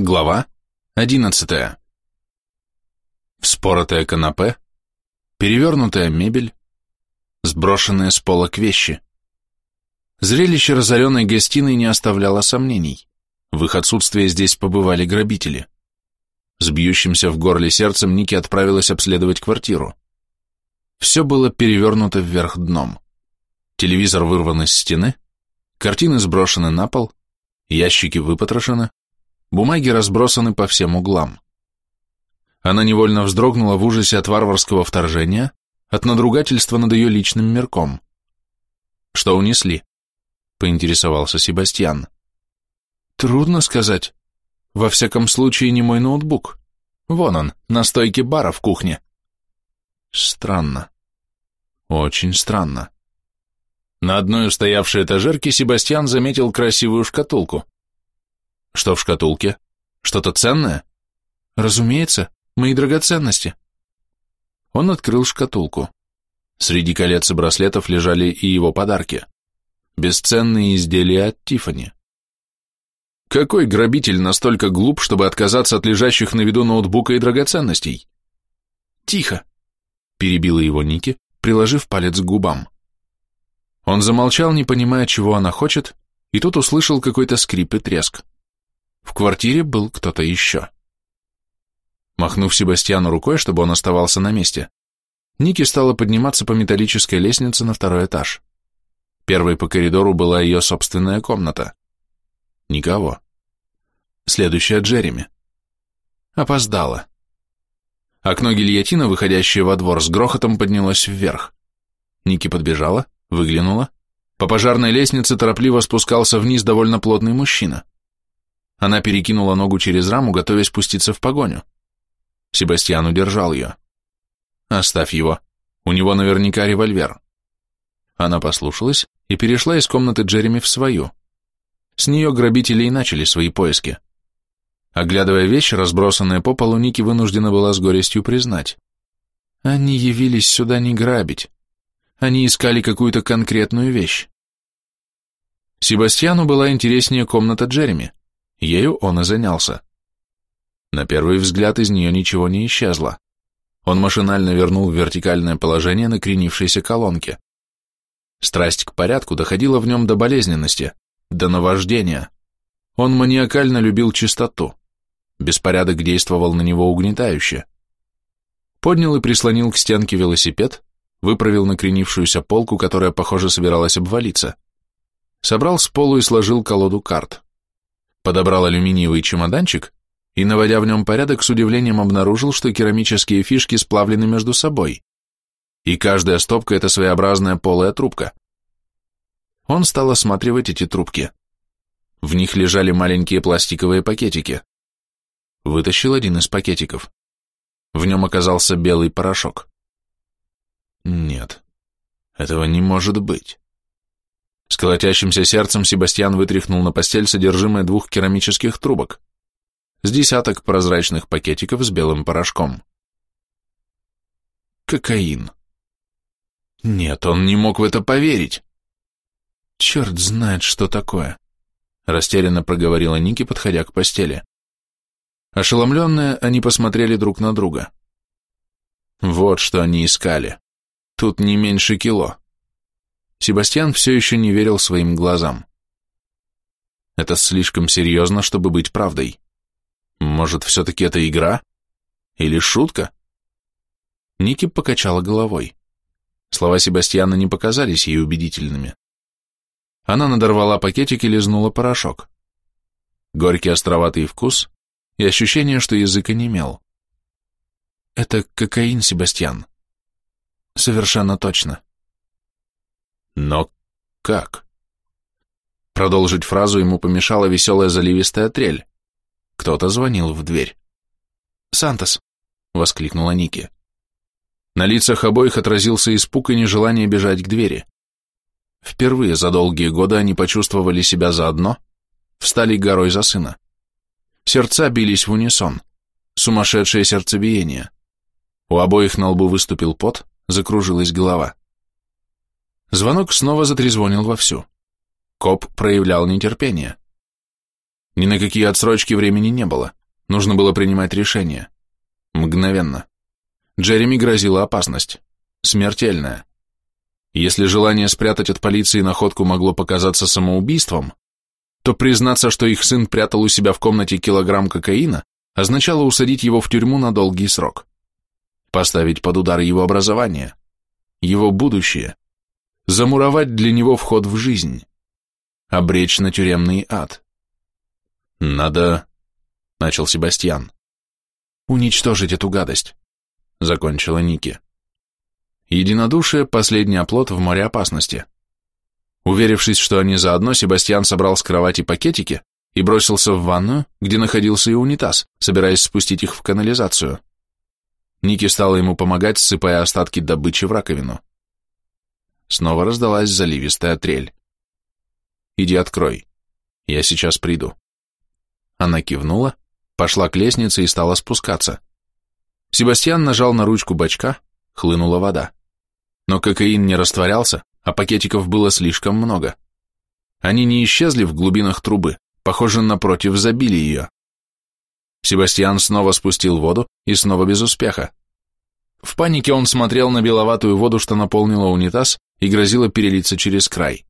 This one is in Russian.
Глава одиннадцатая. Вспоротое канапе, перевернутая мебель, сброшенные с полок вещи. Зрелище разоренной гостиной не оставляло сомнений. В их отсутствие здесь побывали грабители. С бьющимся в горле сердцем Ники отправилась обследовать квартиру. Все было перевернуто вверх дном. Телевизор вырван из стены, картины сброшены на пол, ящики выпотрошены, Бумаги разбросаны по всем углам. Она невольно вздрогнула в ужасе от варварского вторжения, от надругательства над ее личным мирком. «Что унесли?» — поинтересовался Себастьян. «Трудно сказать. Во всяком случае, не мой ноутбук. Вон он, на стойке бара в кухне». Странно. Очень странно. На одной устоявшей этажерке Себастьян заметил красивую шкатулку. Что в шкатулке? Что-то ценное? Разумеется, мои драгоценности. Он открыл шкатулку. Среди колец и браслетов лежали и его подарки. Бесценные изделия от Тифани. Какой грабитель настолько глуп, чтобы отказаться от лежащих на виду ноутбука и драгоценностей? Тихо, перебила его Ники, приложив палец к губам. Он замолчал, не понимая, чего она хочет, и тут услышал какой-то скрип и треск. В квартире был кто-то еще. Махнув Себастьяну рукой, чтобы он оставался на месте, Ники стала подниматься по металлической лестнице на второй этаж. Первой по коридору была ее собственная комната. Никого. Следующая Джереми. Опоздала. Окно гильотина, выходящее во двор, с грохотом поднялось вверх. Ники подбежала, выглянула. По пожарной лестнице торопливо спускался вниз довольно плотный мужчина. Она перекинула ногу через раму, готовясь пуститься в погоню. Себастьян удержал ее. «Оставь его. У него наверняка револьвер». Она послушалась и перешла из комнаты Джереми в свою. С нее грабители и начали свои поиски. Оглядывая вещи, разбросанные по полу, Ники вынуждена была с горестью признать. Они явились сюда не грабить. Они искали какую-то конкретную вещь. Себастьяну была интереснее комната Джереми. Ею он и занялся. На первый взгляд из нее ничего не исчезло. Он машинально вернул в вертикальное положение накренившейся колонки. Страсть к порядку доходила в нем до болезненности, до наваждения. Он маниакально любил чистоту. Беспорядок действовал на него угнетающе. Поднял и прислонил к стенке велосипед, выправил накренившуюся полку, которая, похоже, собиралась обвалиться. Собрал с полу и сложил колоду карт подобрал алюминиевый чемоданчик и, наводя в нем порядок, с удивлением обнаружил, что керамические фишки сплавлены между собой, и каждая стопка – это своеобразная полая трубка. Он стал осматривать эти трубки. В них лежали маленькие пластиковые пакетики. Вытащил один из пакетиков. В нем оказался белый порошок. Нет, этого не может быть. С колотящимся сердцем Себастьян вытряхнул на постель содержимое двух керамических трубок, с десяток прозрачных пакетиков с белым порошком. Кокаин. Нет, он не мог в это поверить. Черт знает, что такое, растерянно проговорила Ники, подходя к постели. Ошеломленные, они посмотрели друг на друга. Вот что они искали. Тут не меньше кило. Себастьян все еще не верил своим глазам. Это слишком серьезно, чтобы быть правдой. Может, все-таки это игра? Или шутка? Ники покачала головой. Слова Себастьяна не показались ей убедительными. Она надорвала пакетик и лизнула порошок. Горький островатый вкус и ощущение, что язык онемел. Это кокаин, Себастьян. Совершенно точно. Но как? Продолжить фразу ему помешала веселая заливистая трель. Кто-то звонил в дверь. «Сантос!» — воскликнула Ники. На лицах обоих отразился испуг и нежелание бежать к двери. Впервые за долгие годы они почувствовали себя заодно, встали горой за сына. Сердца бились в унисон, сумасшедшее сердцебиение. У обоих на лбу выступил пот, закружилась голова. Звонок снова затрезвонил вовсю. Коп проявлял нетерпение. Ни на какие отсрочки времени не было. Нужно было принимать решение. Мгновенно. Джереми грозила опасность. Смертельная. Если желание спрятать от полиции находку могло показаться самоубийством, то признаться, что их сын прятал у себя в комнате килограмм кокаина, означало усадить его в тюрьму на долгий срок. Поставить под удар его образование, его будущее, замуровать для него вход в жизнь, обречь на тюремный ад. «Надо...» — начал Себастьян. «Уничтожить эту гадость», — закончила Ники. Единодушие — последний оплот в море опасности. Уверившись, что они заодно, Себастьян собрал с кровати пакетики и бросился в ванную, где находился и унитаз, собираясь спустить их в канализацию. Ники стала ему помогать, ссыпая остатки добычи в раковину. Снова раздалась заливистая трель. «Иди открой. Я сейчас приду». Она кивнула, пошла к лестнице и стала спускаться. Себастьян нажал на ручку бачка, хлынула вода. Но кокаин не растворялся, а пакетиков было слишком много. Они не исчезли в глубинах трубы, похоже, напротив, забили ее. Себастьян снова спустил воду и снова без успеха. В панике он смотрел на беловатую воду, что наполнила унитаз и грозила перелиться через край.